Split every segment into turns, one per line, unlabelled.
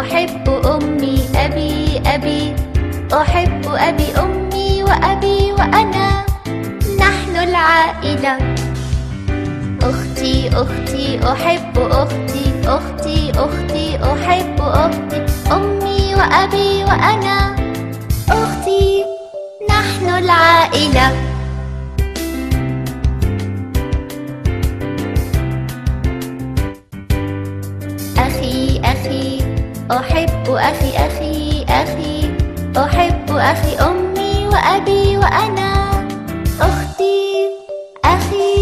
أحب أمي أبي أبي. أحب أبي أمي وأبي وأنا. نحن العائلة. أختي أختي أحب أختي. أختي أختي أحب أختي. أمي وأبي وأنا. أختي نحن العائلة. أخي أخي. أحب أخي أخي أخي أحب أخي أمي وأبي وأنا. أختي أخي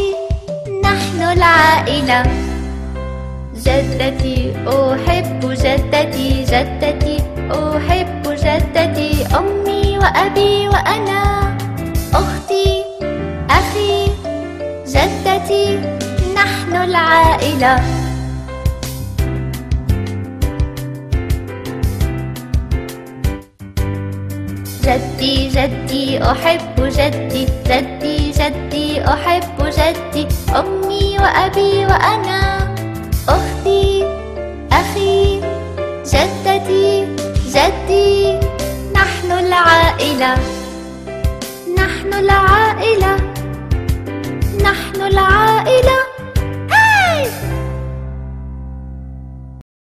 نحن العائلة. جدتي أحب جدتي جدتي أحب جدتي أمي وأبي وأنا. أختي أخي جدتي نحن العائلة. جدي جدي أحب جدي. جدي جدي أحب جدي. أمي وأبي وأنا. أختي أخي. جدتي جدي. نحن العائلة. نحن العائلة. نحن العائلة.